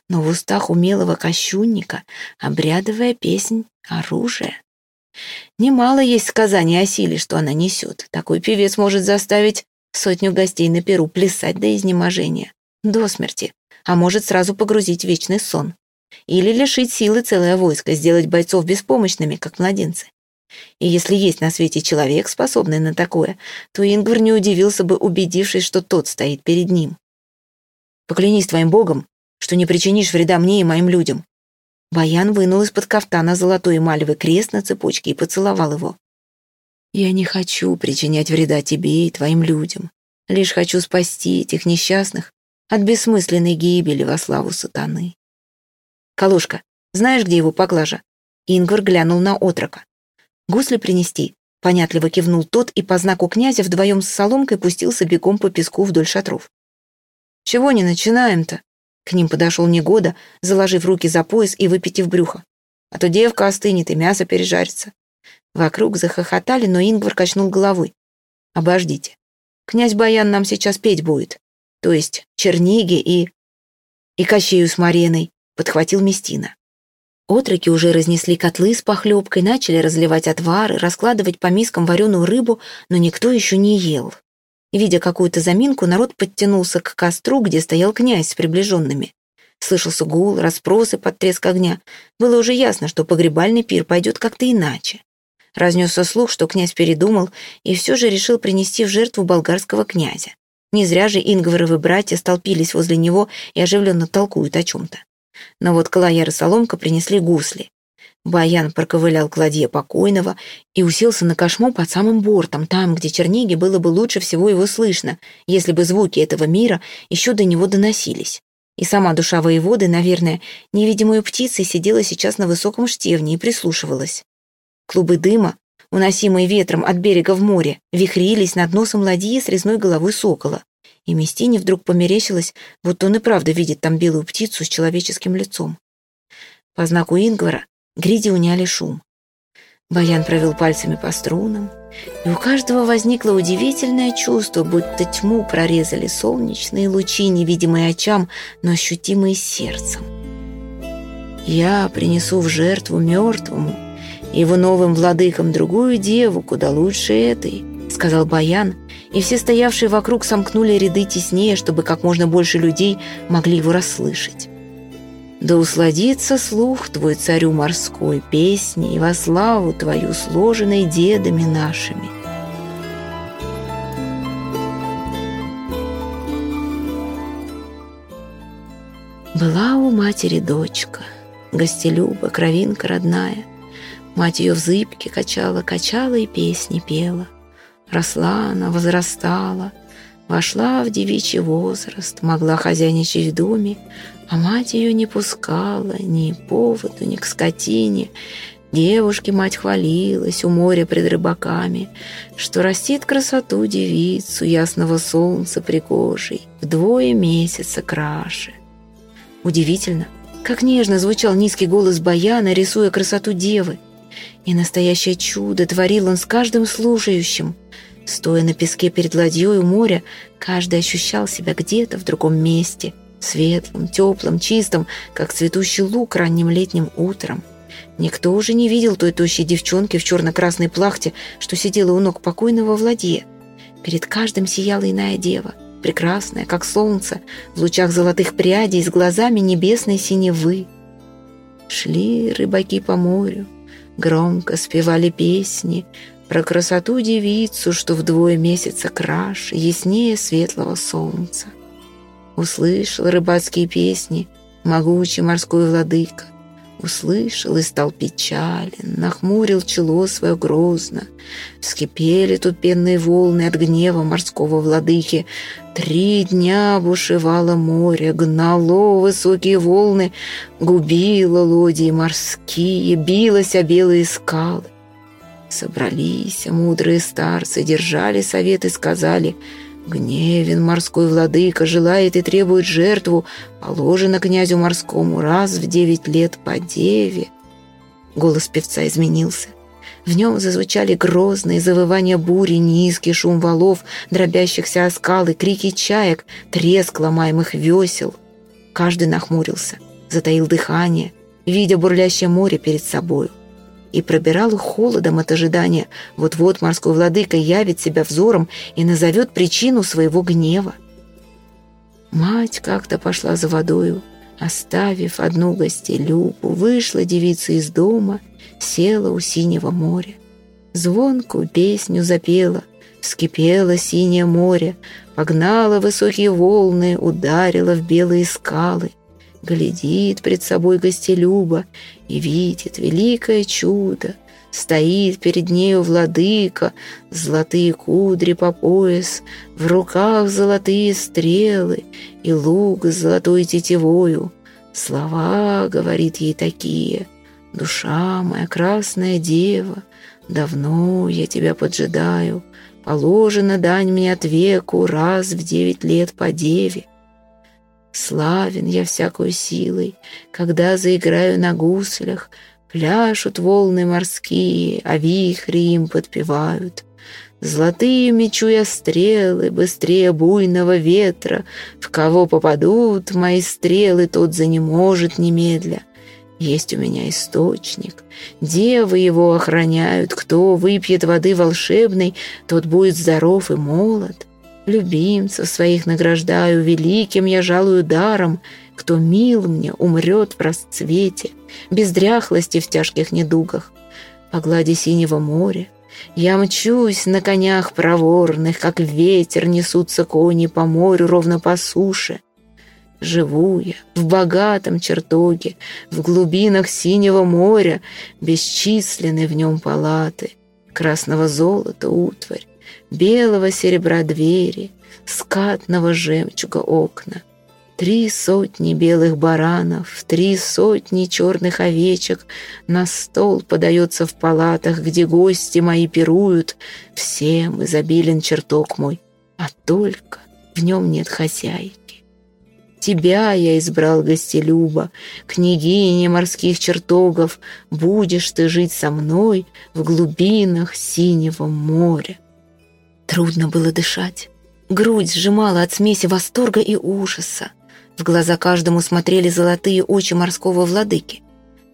Но в устах умелого кощунника обрядовая песнь — оружие. Немало есть сказаний о силе, что она несет. Такой певец может заставить сотню гостей на перу плясать до изнеможения, до смерти, а может сразу погрузить в вечный сон. Или лишить силы целое войско, сделать бойцов беспомощными, как младенцы. И если есть на свете человек, способный на такое, то Ингвар не удивился бы, убедившись, что тот стоит перед ним. «Поклянись твоим богом, что не причинишь вреда мне и моим людям». Баян вынул из-под кафтана золотой эмалевый крест на цепочке и поцеловал его. «Я не хочу причинять вреда тебе и твоим людям. Лишь хочу спасти этих несчастных от бессмысленной гибели во славу сатаны». «Калушка, знаешь, где его поглажа?» Ингвар глянул на отрока. Гусли принести?» Понятливо кивнул тот и по знаку князя вдвоем с соломкой пустился бегом по песку вдоль шатров. «Чего не начинаем-то?» К ним подошел Негода, заложив руки за пояс и выпитив брюхо. «А то девка остынет и мясо пережарится». Вокруг захохотали, но Ингвар качнул головой. «Обождите. Князь Баян нам сейчас петь будет. То есть Черниги и...» «И Кощею с Мареной», — подхватил Местина. Отроки уже разнесли котлы с похлебкой, начали разливать отвары, раскладывать по мискам вареную рыбу, но никто еще не ел. Видя какую-то заминку, народ подтянулся к костру, где стоял князь с приближенными. Слышался гул, расспросы под треск огня. Было уже ясно, что погребальный пир пойдет как-то иначе. Разнесся слух, что князь передумал и все же решил принести в жертву болгарского князя. Не зря же Ингваровы братья столпились возле него и оживленно толкуют о чем-то. Но вот Калаяр и Соломка принесли гусли. Баян проковылял к ладье покойного и уселся на кошму под самым бортом, там, где Черниги было бы лучше всего его слышно, если бы звуки этого мира еще до него доносились. И сама душа воеводы, наверное, невидимой птицей сидела сейчас на высоком штевне и прислушивалась. Клубы дыма, уносимые ветром от берега в море, вихрились над носом ладьи с резной головой сокола и Местине вдруг померещилось, будто он и правда видит там белую птицу с человеческим лицом. По знаку Ингвара гриди уняли шум. Баян провел пальцами по струнам, и у каждого возникло удивительное чувство, будто тьму прорезали солнечные лучи, невидимые очам, но ощутимые сердцем. «Я принесу в жертву мертвому, его новым владыкам другую деву, куда лучше этой», — сказал Баян, и все стоявшие вокруг сомкнули ряды теснее, чтобы как можно больше людей могли его расслышать. Да усладится слух твой царю морской песни и во славу твою сложенной дедами нашими. Была у матери дочка, гостелюба, кровинка родная. Мать ее в зыбке качала, качала и песни пела. Росла она, возрастала, вошла в девичий возраст, могла хозяйничать в доме, а мать ее не пускала ни поводу, ни к скотине. Девушке мать хвалилась у моря пред рыбаками, что растит красоту девицу ясного солнца пригожей, вдвое месяца краше. Удивительно, как нежно звучал низкий голос баяна, рисуя красоту девы. И настоящее чудо творил он с каждым слушающим. Стоя на песке перед ладьей у моря, каждый ощущал себя где-то в другом месте, светлым, теплым, чистым, как цветущий лук ранним летним утром. Никто уже не видел той тощей девчонки в черно-красной плахте, что сидела у ног покойного Владея. Перед каждым сияла иная дева, прекрасная, как солнце, в лучах золотых прядей, с глазами небесной синевы. Шли рыбаки по морю, громко спевали песни про красоту девицу, что вдвое месяца краше, яснее светлого солнца. Услышал рыбацкие песни могучий морской владыка, Услышал и стал печален, нахмурил чело свое грозно. Вскипели тут пенные волны от гнева морского владыки. Три дня бушевало море, гнало высокие волны, губило лодии морские, билось о белые скалы. Собрались мудрые старцы, держали совет и сказали — Гневен морской владыка, желает и требует жертву, положено князю морскому раз в девять лет по деве. Голос певца изменился. В нем зазвучали грозные завывания бури, низкий шум валов, дробящихся о скалы, крики чаек, треск ломаемых весел. Каждый нахмурился, затаил дыхание, видя бурлящее море перед собою и пробирал холодом от ожидания. Вот-вот морской владыка явит себя взором и назовет причину своего гнева. Мать как-то пошла за водою, оставив одну гостелюбу, вышла девица из дома, села у синего моря. Звонкую песню запела, вскипело синее море, погнала высокие волны, ударила в белые скалы — Глядит пред собой гостелюба и видит великое чудо. Стоит перед нею владыка, золотые кудри по пояс, в руках золотые стрелы и лук с золотой тетивою. Слова, говорит ей такие, душа моя красная дева, давно я тебя поджидаю, положена дань мне от веку раз в девять лет по деве. Славен я всякой силой, когда заиграю на гуслях, Пляшут волны морские, а вихри им подпевают. Золотые мечу я стрелы, быстрее буйного ветра. В кого попадут мои стрелы, тот занеможет немедля. Есть у меня источник. Девы его охраняют. Кто выпьет воды волшебной, тот будет здоров и молод. Любимцев своих награждаю, великим я жалую даром. Кто мил мне, умрет в расцвете, без дряхлости в тяжких недугах. По глади синего моря я мчусь на конях проворных, как ветер несутся кони по морю ровно по суше. Живу я в богатом чертоге, в глубинах синего моря, бесчисленны в нем палаты, красного золота утварь, белого серебра двери, скатного жемчуга окна. Три сотни белых баранов, три сотни черных овечек на стол подается в палатах, где гости мои пируют. Всем изобилен чертог мой, а только в нем нет хозяйки. Тебя я избрал, гостелюба, княгиня морских чертогов, будешь ты жить со мной в глубинах синего моря. Трудно было дышать. Грудь сжимала от смеси восторга и ужаса. В глаза каждому смотрели золотые очи морского владыки.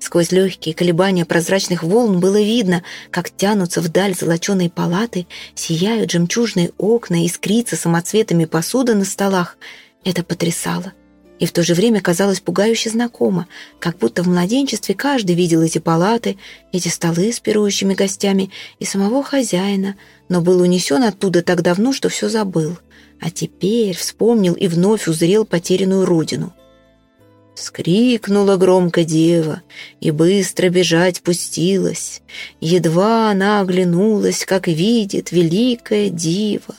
Сквозь легкие колебания прозрачных волн было видно, как тянутся вдаль золоченые палаты, сияют жемчужные окна, искрится самоцветами посуда на столах. Это потрясало и в то же время казалось пугающе знакомо, как будто в младенчестве каждый видел эти палаты, эти столы с пирующими гостями и самого хозяина, но был унесен оттуда так давно, что все забыл, а теперь вспомнил и вновь узрел потерянную родину. Вскрикнула громко дева и быстро бежать пустилась. Едва она оглянулась, как видит великая дива.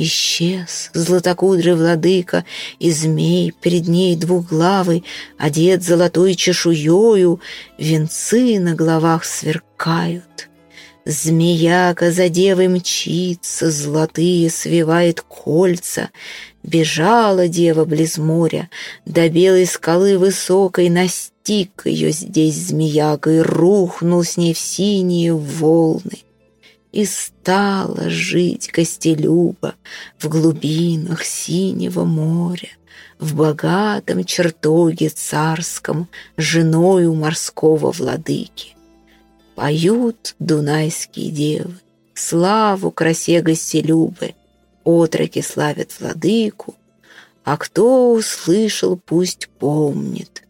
Исчез златокудрый владыка, и змей перед ней двухглавый, одет золотой чешуёю, венцы на головах сверкают. Змеяка за девой мчится, золотые свивает кольца. Бежала дева близ моря, до белой скалы высокой настиг ее здесь змеяка и рухнул с ней в синие волны. И стала жить Костелюба в глубинах синего моря, в богатом чертоге царском, женою морского владыки. Поют дунайские девы, славу красе гостелюбы, отроки славят владыку, а кто услышал, пусть помнит.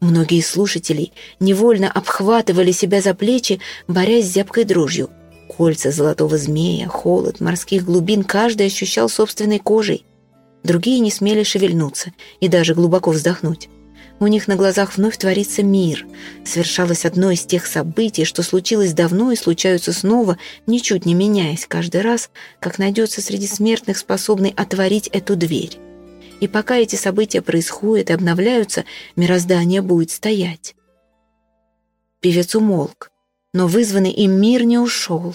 Многие слушатели невольно обхватывали себя за плечи, борясь с зябкой дрожью. Кольца золотого змея, холод морских глубин каждый ощущал собственной кожей. Другие не смели шевельнуться и даже глубоко вздохнуть. У них на глазах вновь творится мир. Свершалось одно из тех событий, что случилось давно и случаются снова, ничуть не меняясь каждый раз, как найдется среди смертных способный отворить эту дверь. И пока эти события происходят и обновляются, мироздание будет стоять. Певец умолк, но вызванный им мир не ушел.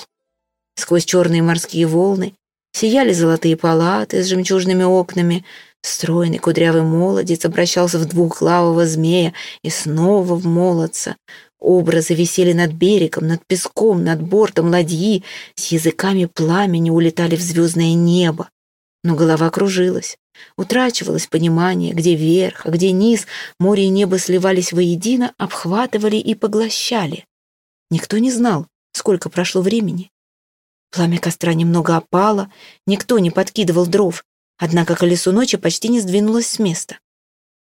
Сквозь черные морские волны сияли золотые палаты с жемчужными окнами, Стройный кудрявый молодец обращался в двухглавого змея и снова в молодца. Образы висели над берегом, над песком, над бортом ладьи, с языками пламени улетали в звездное небо. Но голова кружилась, утрачивалось понимание, где верх, а где низ, море и небо сливались воедино, обхватывали и поглощали. Никто не знал, сколько прошло времени. Пламя костра немного опало, никто не подкидывал дров, Однако колесо ночи почти не сдвинулось с места.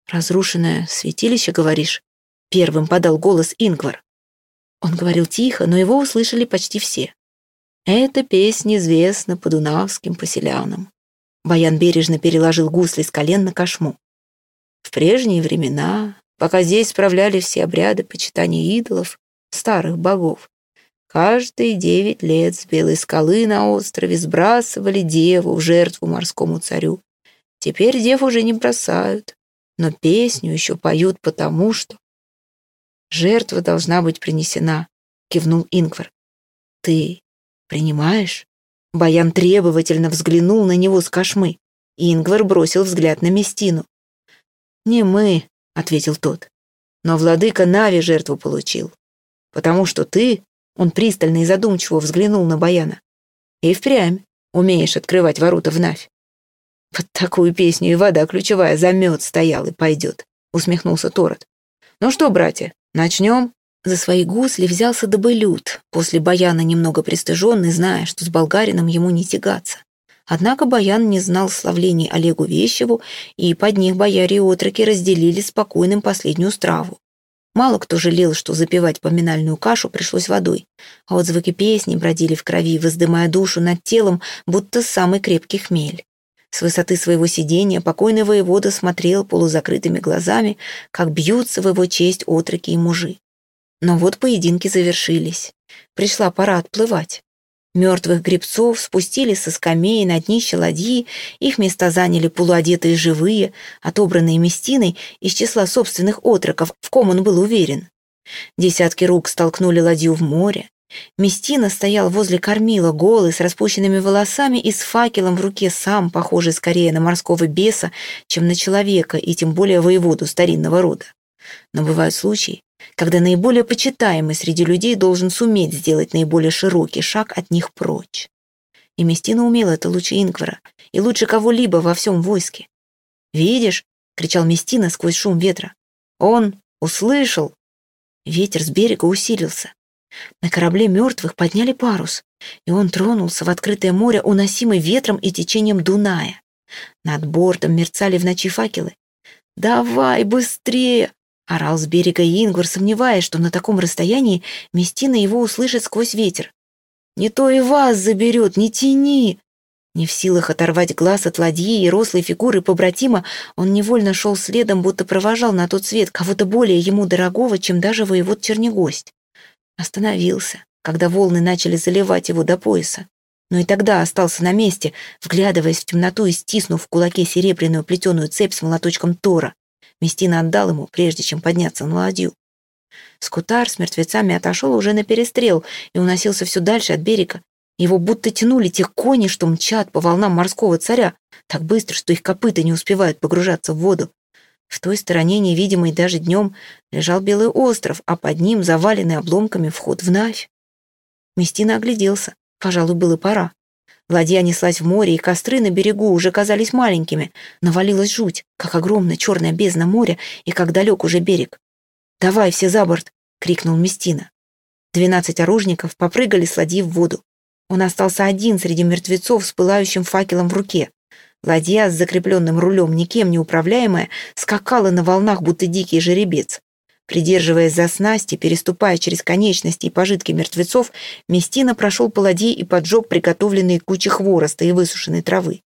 «Разрушенное святилище, говоришь?» Первым подал голос Ингвар. Он говорил тихо, но его услышали почти все. Эта песня известна по дунавским поселянам. Баян бережно переложил гусли с колен на кошму. В прежние времена, пока здесь справляли все обряды почитания идолов, старых богов, Каждые девять лет с белой скалы на острове сбрасывали деву в жертву морскому царю. Теперь дев уже не бросают, но песню еще поют потому, что... «Жертва должна быть принесена», — кивнул Ингвар. «Ты принимаешь?» Баян требовательно взглянул на него с кошмы. Ингвар бросил взгляд на Местину. «Не мы», — ответил тот, — «но владыка Нави жертву получил, потому что ты он пристально и задумчиво взглянул на Баяна. «И впрямь умеешь открывать ворота в Навь». «Под такую песню и вода ключевая за мед стоял и пойдет», — усмехнулся Торот. «Ну что, братья, начнем?» За свои гусли взялся Добылют, после Баяна немного пристыженный, зная, что с болгарином ему не тягаться. Однако Баян не знал славлений Олегу Вещеву, и под них бояре и отроки разделили спокойным последнюю страву. Мало кто жалел, что запивать поминальную кашу пришлось водой, а вот звуки песни бродили в крови, воздымая душу над телом, будто самый крепкий хмель. С высоты своего сидения покойный воевода смотрел полузакрытыми глазами, как бьются в его честь отроки и мужи. Но вот поединки завершились. Пришла пора отплывать. Мертвых гребцов спустили со скамей на днище ладьи, их места заняли полуодетые живые, отобранные Местиной из числа собственных отроков, в ком он был уверен. Десятки рук столкнули ладью в море. Местина стоял возле кормила, голый, с распущенными волосами и с факелом в руке сам, похожий скорее на морского беса, чем на человека и тем более воеводу старинного рода. Но бывают случаи, когда наиболее почитаемый среди людей должен суметь сделать наиболее широкий шаг от них прочь. И Местина умела это лучше Ингвара и лучше кого-либо во всем войске. «Видишь?» — кричал Местина сквозь шум ветра. «Он услышал!» Ветер с берега усилился. На корабле мертвых подняли парус, и он тронулся в открытое море, уносимый ветром и течением Дуная. Над бортом мерцали в ночи факелы. «Давай, быстрее!» Орал с берега Ингвар, сомневаясь, что на таком расстоянии Местина его услышит сквозь ветер. «Не то и вас заберет, не тяни!» Не в силах оторвать глаз от ладьи и рослой фигуры побратима, он невольно шел следом, будто провожал на тот свет кого-то более ему дорогого, чем даже воевод Чернегость. Остановился, когда волны начали заливать его до пояса. Но и тогда остался на месте, вглядываясь в темноту и стиснув в кулаке серебряную плетеную цепь с молоточком Тора. Местина отдал ему, прежде чем подняться на ладью. Скутар с мертвецами отошел уже на перестрел и уносился все дальше от берега, его будто тянули те кони, что мчат по волнам морского царя, так быстро, что их копыта не успевают погружаться в воду. В той стороне, невидимой даже днем, лежал белый остров, а под ним, заваленный обломками, вход в Навь. Местина огляделся. Пожалуй, было пора. Ладья неслась в море, и костры на берегу уже казались маленькими. Навалилась жуть, как огромная черная бездна моря, и как далек уже берег. «Давай все за борт!» — крикнул Местина. Двенадцать оружников попрыгали с ладьи в воду. Он остался один среди мертвецов с пылающим факелом в руке. Ладья с закрепленным рулем, никем не управляемая, скакала на волнах, будто дикий жеребец. Придерживаясь за снасти, переступая через конечности и пожитки мертвецов, Местина прошел по ладье и поджег приготовленные кучи хвороста и высушенной травы.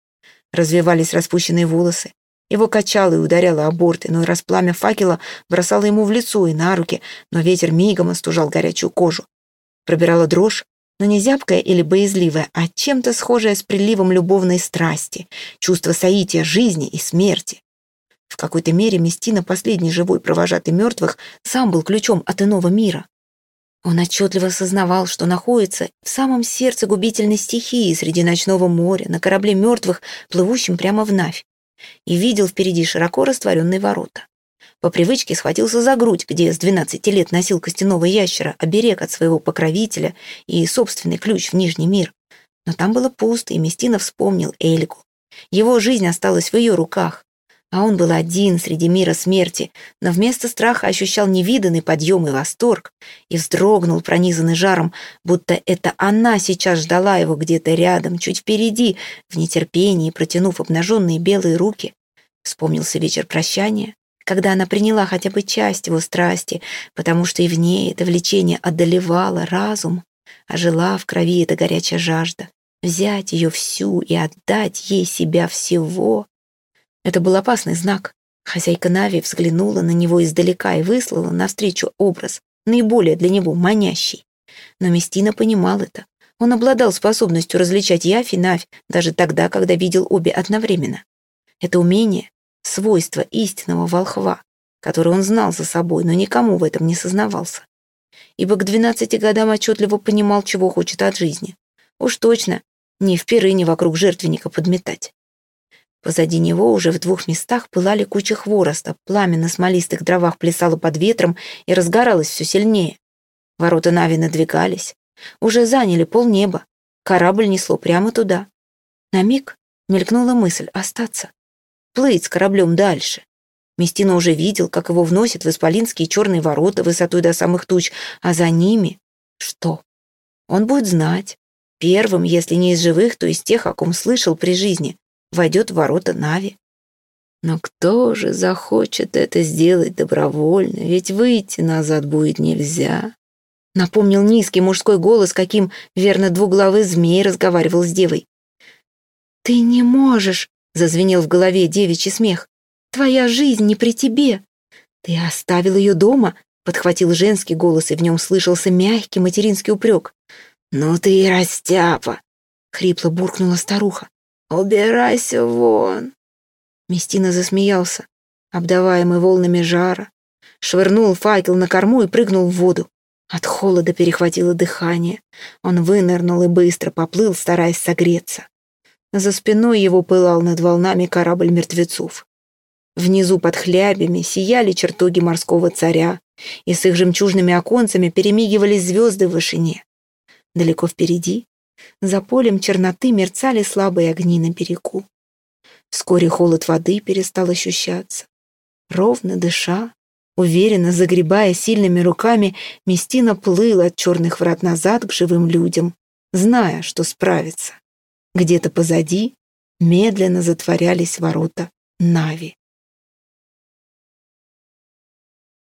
Развивались распущенные волосы. Его качало и ударяло о борт, иной раз пламя факела бросало ему в лицо и на руки, но ветер мигом остужал горячую кожу. Пробирала дрожь, но не зябкое или боязливое, а чем-то схожее с приливом любовной страсти, чувство соития жизни и смерти. В какой-то мере Местина, последний живой провожатый мертвых, сам был ключом от иного мира. Он отчетливо осознавал, что находится в самом сердце губительной стихии среди ночного моря, на корабле мертвых, плывущем прямо в Навь, и видел впереди широко растворенные ворота. По привычке схватился за грудь, где с 12 лет носил костяного ящера, оберег от своего покровителя и собственный ключ в Нижний мир. Но там было пусто, и Местина вспомнил Эльку. Его жизнь осталась в ее руках, а он был один среди мира смерти, но вместо страха ощущал невиданный подъем и восторг, и вздрогнул, пронизанный жаром, будто это она сейчас ждала его где-то рядом, чуть впереди, в нетерпении, протянув обнаженные белые руки. Вспомнился вечер прощания, когда она приняла хотя бы часть его страсти, потому что и в ней это влечение одолевало разум, а жила в крови эта горячая жажда. Взять ее всю и отдать ей себя всего. Это был опасный знак. Хозяйка Нави взглянула на него издалека и выслала навстречу образ, наиболее для него манящий. Но Местина понимал это. Он обладал способностью различать явь и навь даже тогда, когда видел обе одновременно. Это умение свойство истинного волхва, которое он знал за собой, но никому в этом не сознавался. Ибо к двенадцати годам отчетливо понимал, чего хочет от жизни. Уж точно, не в пирыне вокруг жертвенника подметать. Позади него уже в двух местах пылали кучи хвороста, пламя на смолистых дровах плясало под ветром и разгоралось все сильнее. Ворота Нави надвигались, уже заняли полнеба, корабль несло прямо туда. На миг мелькнула мысль остаться плыть с кораблем дальше. Местина уже видел, как его вносят в исполинские черные ворота высотой до самых туч, а за ними что? Он будет знать. Первым, если не из живых, то из тех, о ком слышал при жизни, войдет в ворота Нави. Но кто же захочет это сделать добровольно, ведь выйти назад будет нельзя. Напомнил низкий мужской голос, каким, верно, двуглавый змей разговаривал с девой. «Ты не можешь!» Зазвенел в голове девичий смех. «Твоя жизнь не при тебе. Ты оставил ее дома?» Подхватил женский голос, и в нем слышался мягкий материнский упрек. «Ну ты и растяпа!» Хрипло буркнула старуха. «Убирайся вон!» Местина засмеялся, обдаваемый волнами жара. Швырнул факел на корму и прыгнул в воду. От холода перехватило дыхание. Он вынырнул и быстро поплыл, стараясь согреться. За спиной его пылал над волнами корабль мертвецов. Внизу под хлябями сияли чертоги морского царя, и с их жемчужными оконцами перемигивались звезды в вышине. Далеко впереди, за полем черноты мерцали слабые огни на берегу. Вскоре холод воды перестал ощущаться. Ровно дыша, уверенно загребая сильными руками, Местина плыл от черных врат назад к живым людям, зная, что справится. Где-то позади медленно затворялись ворота Нави.